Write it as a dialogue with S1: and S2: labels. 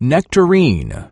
S1: nectarine.